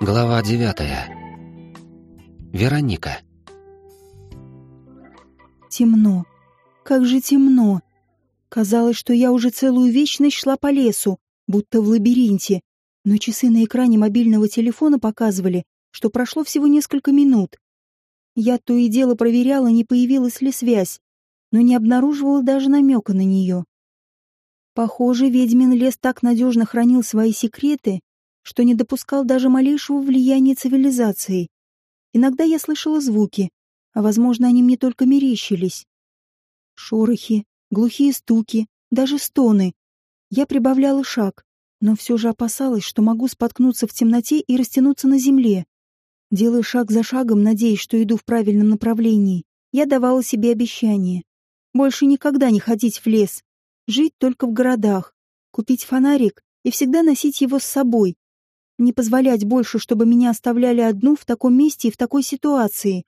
Глава девятая. Вероника. Темно. Как же темно. Казалось, что я уже целую вечность шла по лесу, будто в лабиринте, но часы на экране мобильного телефона показывали, что прошло всего несколько минут. Я то и дело проверяла, не появилась ли связь, но не обнаруживала даже намека на нее. Похоже, ведьмин лес так надежно хранил свои секреты, что не допускал даже малейшего влияния цивилизации. Иногда я слышала звуки, а, возможно, они мне только мерещились. Шорохи, глухие стуки, даже стоны. Я прибавляла шаг, но все же опасалась, что могу споткнуться в темноте и растянуться на земле. Делая шаг за шагом, надеясь, что иду в правильном направлении, я давала себе обещание. Больше никогда не ходить в лес, жить только в городах, купить фонарик и всегда носить его с собой, не позволять больше, чтобы меня оставляли одну в таком месте и в такой ситуации.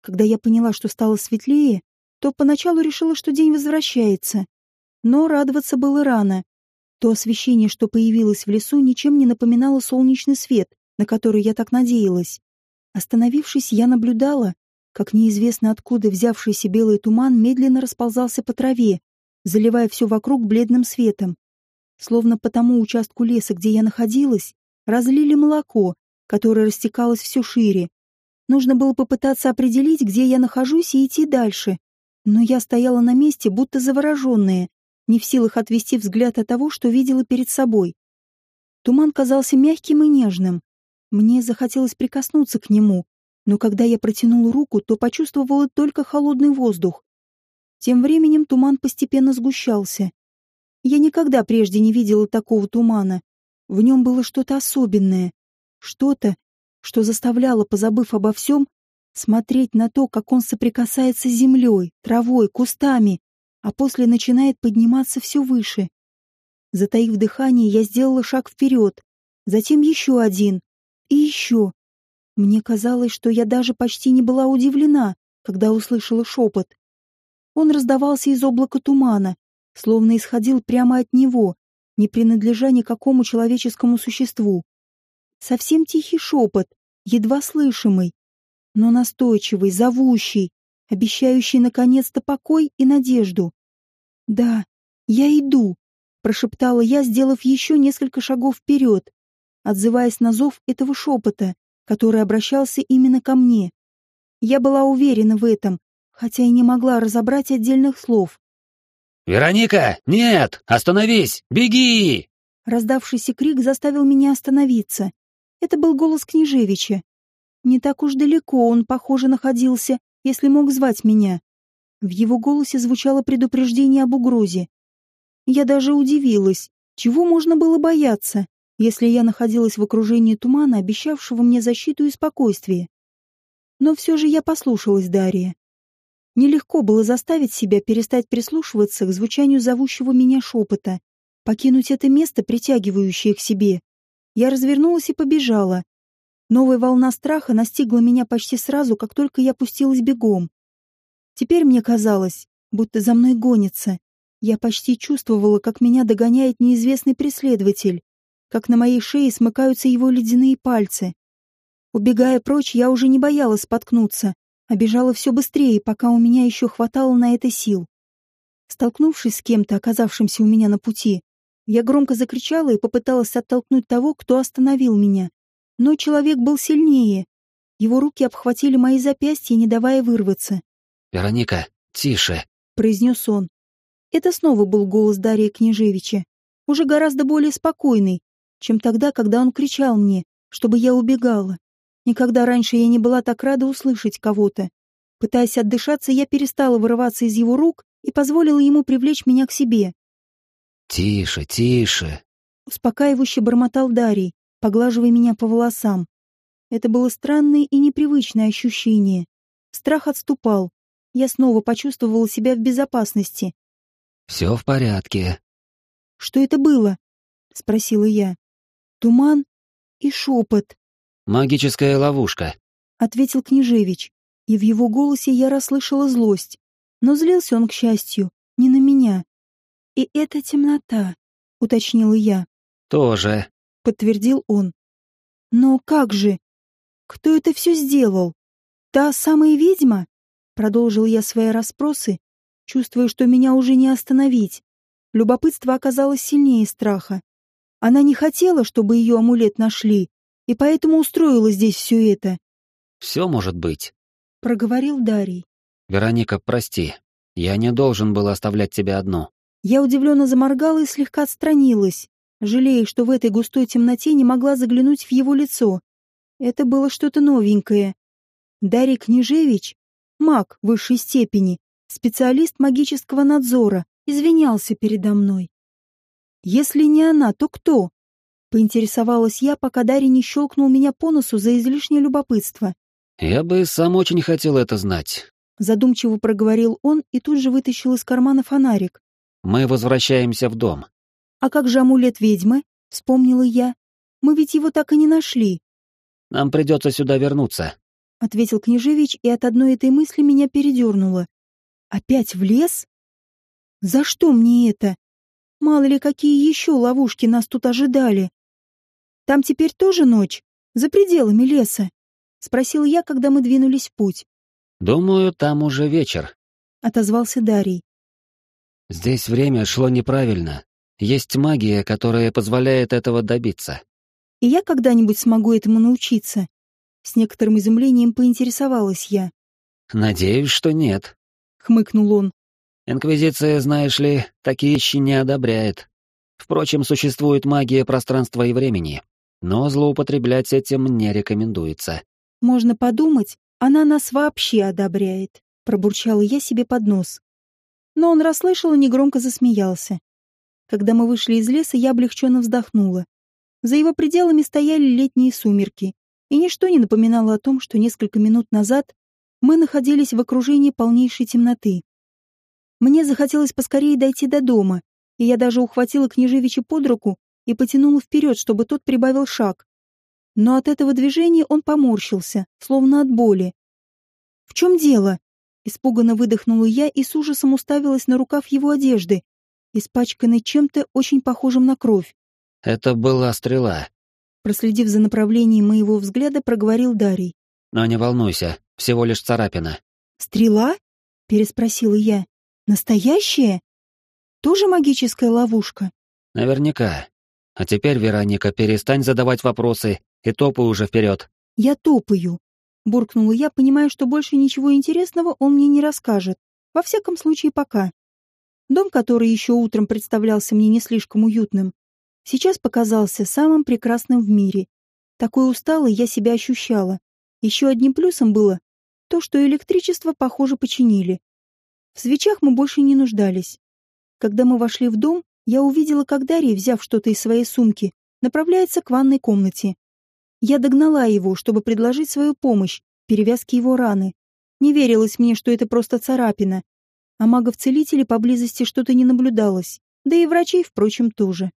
Когда я поняла, что стало светлее, то поначалу решила, что день возвращается. Но радоваться было рано. То освещение, что появилось в лесу, ничем не напоминало солнечный свет, на который я так надеялась. Остановившись, я наблюдала, как неизвестно откуда взявшийся белый туман медленно расползался по траве, заливая все вокруг бледным светом. Словно по тому участку леса, где я находилась, разлили молоко, которое растекалось все шире. Нужно было попытаться определить, где я нахожусь, и идти дальше. Но я стояла на месте, будто завороженная, не в силах отвести взгляд от того, что видела перед собой. Туман казался мягким и нежным. Мне захотелось прикоснуться к нему, но когда я протянула руку, то почувствовала только холодный воздух. Тем временем туман постепенно сгущался. Я никогда прежде не видела такого тумана. В нем было что-то особенное, что-то, что заставляло, позабыв обо всем, смотреть на то, как он соприкасается с землей, травой, кустами, а после начинает подниматься все выше. Затаив дыхание, я сделала шаг вперед, затем еще один и еще. Мне казалось, что я даже почти не была удивлена, когда услышала шепот. Он раздавался из облака тумана, словно исходил прямо от него, не принадлежа никакому человеческому существу. Совсем тихий шепот, едва слышимый, но настойчивый, зовущий, обещающий наконец-то покой и надежду. «Да, я иду», — прошептала я, сделав еще несколько шагов вперед, отзываясь на зов этого шепота, который обращался именно ко мне. Я была уверена в этом, хотя и не могла разобрать отдельных слов. «Вероника, нет! Остановись! Беги!» Раздавшийся крик заставил меня остановиться. Это был голос Княжевича. Не так уж далеко он, похоже, находился, если мог звать меня. В его голосе звучало предупреждение об угрозе. Я даже удивилась, чего можно было бояться, если я находилась в окружении тумана, обещавшего мне защиту и спокойствие. Но все же я послушалась Дарья. Нелегко было заставить себя перестать прислушиваться к звучанию зовущего меня шепота, покинуть это место, притягивающее к себе. Я развернулась и побежала. Новая волна страха настигла меня почти сразу, как только я пустилась бегом. Теперь мне казалось, будто за мной гонится. Я почти чувствовала, как меня догоняет неизвестный преследователь, как на моей шее смыкаются его ледяные пальцы. Убегая прочь, я уже не боялась споткнуться, а бежала все быстрее, пока у меня еще хватало на это сил. Столкнувшись с кем-то, оказавшимся у меня на пути, я громко закричала и попыталась оттолкнуть того, кто остановил меня. Но человек был сильнее. Его руки обхватили мои запястья, не давая вырваться. «Вероника, тише», — произнес он. Это снова был голос Дарьи Княжевича, уже гораздо более спокойный, чем тогда, когда он кричал мне, чтобы я убегала. Никогда раньше я не была так рада услышать кого-то. Пытаясь отдышаться, я перестала вырываться из его рук и позволила ему привлечь меня к себе. «Тише, тише», — успокаивающе бормотал Дарий, поглаживая меня по волосам. Это было странное и непривычное ощущение. Страх отступал. Я снова почувствовала себя в безопасности. «Все в порядке». «Что это было?» — спросила я. Туман и шепот. «Магическая ловушка», — ответил Княжевич, и в его голосе я расслышала злость. Но злился он, к счастью, не на меня. «И это темнота», — уточнила я. «Тоже», — подтвердил он. Но как же? Кто это все сделал? Та самая ведьма? Продолжил я свои расспросы, чувствуя, что меня уже не остановить. Любопытство оказалось сильнее страха. Она не хотела, чтобы ее амулет нашли, и поэтому устроила здесь все это. «Все может быть», — проговорил Дарий. «Вероника, прости. Я не должен был оставлять тебя одну». Я удивленно заморгала и слегка отстранилась, жалея, что в этой густой темноте не могла заглянуть в его лицо. Это было что-то новенькое. Дарий Княжевич, маг высшей степени, специалист магического надзора, извинялся передо мной. Если не она, то кто? Поинтересовалась я, пока Дарий не щелкнул меня по носу за излишнее любопытство. «Я бы сам очень хотел это знать», — задумчиво проговорил он и тут же вытащил из кармана фонарик. «Мы возвращаемся в дом». «А как же амулет ведьмы?» — вспомнила я. «Мы ведь его так и не нашли». «Нам придется сюда вернуться», — ответил Княжевич, и от одной этой мысли меня передернуло. «Опять в лес? За что мне это? Мало ли, какие еще ловушки нас тут ожидали. Там теперь тоже ночь, за пределами леса?» — спросил я, когда мы двинулись в путь. «Думаю, там уже вечер», — отозвался Дарий. «Здесь время шло неправильно. Есть магия, которая позволяет этого добиться». «И я когда-нибудь смогу этому научиться?» С некоторым изумлением поинтересовалась я. «Надеюсь, что нет», — хмыкнул он. «Инквизиция, знаешь ли, такие вещи не одобряет. Впрочем, существует магия пространства и времени, но злоупотреблять этим не рекомендуется». Можно подумать, она нас вообще одобряет, пробурчала я себе под нос. Но он расслышал и негромко засмеялся. Когда мы вышли из леса, я облегченно вздохнула. За его пределами стояли летние сумерки, и ничто не напоминало о том, что несколько минут назад мы находились в окружении полнейшей темноты. Мне захотелось поскорее дойти до дома, и я даже ухватила княжевича под руку и потянула вперед, чтобы тот прибавил шаг. Но от этого движения он поморщился, словно от боли. «В чем дело?» Испуганно выдохнула я и с ужасом уставилась на рукав его одежды, испачканный чем-то очень похожим на кровь. «Это была стрела», — проследив за направлением моего взгляда, проговорил Дарий. «Но не волнуйся, всего лишь царапина». «Стрела?» — переспросила я. «Настоящая? Тоже магическая ловушка?» «Наверняка. А теперь, Вероника, перестань задавать вопросы и топай уже вперед. Я топаю. Буркнула я, понимая, что больше ничего интересного он мне не расскажет. Во всяком случае, пока. Дом, который еще утром представлялся мне не слишком уютным, сейчас показался самым прекрасным в мире. Такой усталой я себя ощущала. Еще одним плюсом было то, что электричество, похоже, починили. В свечах мы больше не нуждались. Когда мы вошли в дом, я увидела, как Дарья, взяв что-то из своей сумки, направляется к ванной комнате. Я догнала его, чтобы предложить свою помощь в перевязке его раны. Не верилось мне, что это просто царапина. А магов-целителей поблизости что-то не наблюдалось. Да и врачей, впрочем, тоже.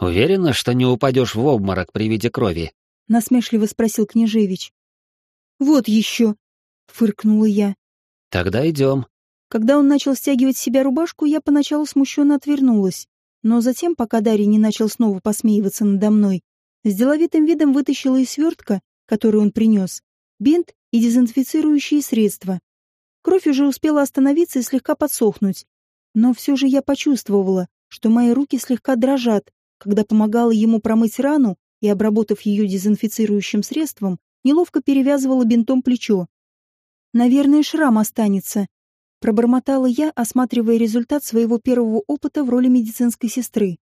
«Уверена, что не упадешь в обморок при виде крови?» — насмешливо спросил княжевич. «Вот еще!» — фыркнула я. «Тогда идем». Когда он начал стягивать с себя рубашку, я поначалу смущенно отвернулась. Но затем, пока Дарья не начал снова посмеиваться надо мной, с деловитым видом вытащила из свертка, который он принес, бинт и дезинфицирующие средства. Кровь уже успела остановиться и слегка подсохнуть. Но все же я почувствовала, что мои руки слегка дрожат, когда помогала ему промыть рану и, обработав ее дезинфицирующим средством, неловко перевязывала бинтом плечо. «Наверное, шрам останется», — пробормотала я, осматривая результат своего первого опыта в роли медицинской сестры.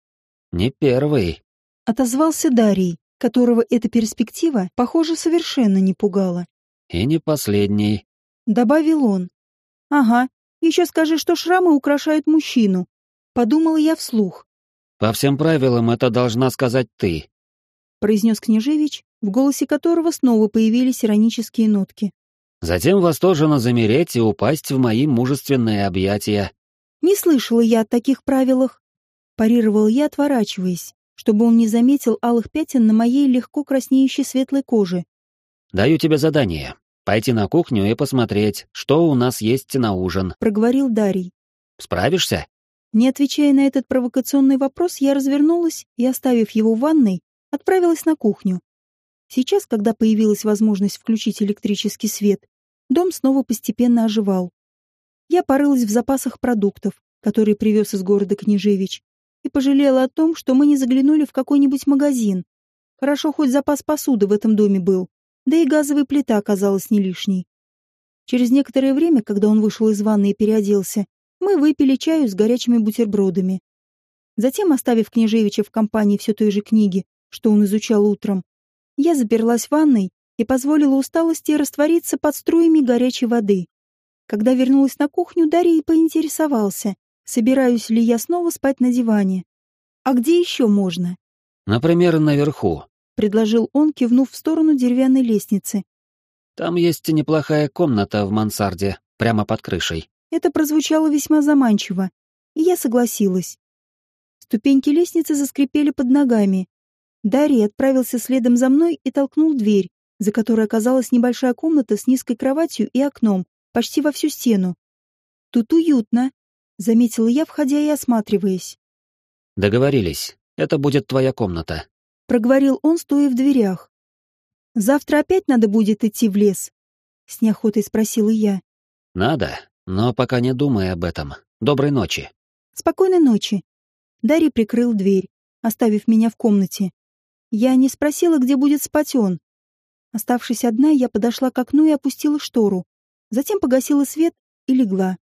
«Не первый», Отозвался Дарий, которого эта перспектива, похоже, совершенно не пугала. «И не последний», — добавил он. «Ага, еще скажи, что шрамы украшают мужчину», — подумала я вслух. «По всем правилам это должна сказать ты», — произнес Княжевич, в голосе которого снова появились иронические нотки. «Затем восторженно замереть и упасть в мои мужественные объятия». «Не слышала я о таких правилах», — парировал я, отворачиваясь чтобы он не заметил алых пятен на моей легко краснеющей светлой коже. «Даю тебе задание. Пойти на кухню и посмотреть, что у нас есть на ужин», — проговорил Дарий. «Справишься?» Не отвечая на этот провокационный вопрос, я развернулась и, оставив его в ванной, отправилась на кухню. Сейчас, когда появилась возможность включить электрический свет, дом снова постепенно оживал. Я порылась в запасах продуктов, которые привез из города Княжевич, и пожалела о том, что мы не заглянули в какой-нибудь магазин. Хорошо, хоть запас посуды в этом доме был, да и газовая плита оказалась не лишней. Через некоторое время, когда он вышел из ванны и переоделся, мы выпили чаю с горячими бутербродами. Затем, оставив Княжевича в компании все той же книги, что он изучал утром, я заперлась в ванной и позволила усталости раствориться под струями горячей воды. Когда вернулась на кухню, Дарья поинтересовался, собираюсь ли я снова спать на диване. «А где еще можно?» «Например, наверху», — предложил он, кивнув в сторону деревянной лестницы. «Там есть неплохая комната в мансарде, прямо под крышей». Это прозвучало весьма заманчиво, и я согласилась. Ступеньки лестницы заскрипели под ногами. Дарья отправился следом за мной и толкнул дверь, за которой оказалась небольшая комната с низкой кроватью и окном, почти во всю стену. «Тут уютно», — заметила я, входя и осматриваясь. «Договорились. Это будет твоя комната», — проговорил он, стоя в дверях. «Завтра опять надо будет идти в лес?» — с неохотой спросила я. «Надо, но пока не думай об этом. Доброй ночи». «Спокойной ночи», Дарья прикрыл дверь, оставив меня в комнате. Я не спросила, где будет спать он. Оставшись одна, я подошла к окну и опустила штору. Затем погасила свет и легла.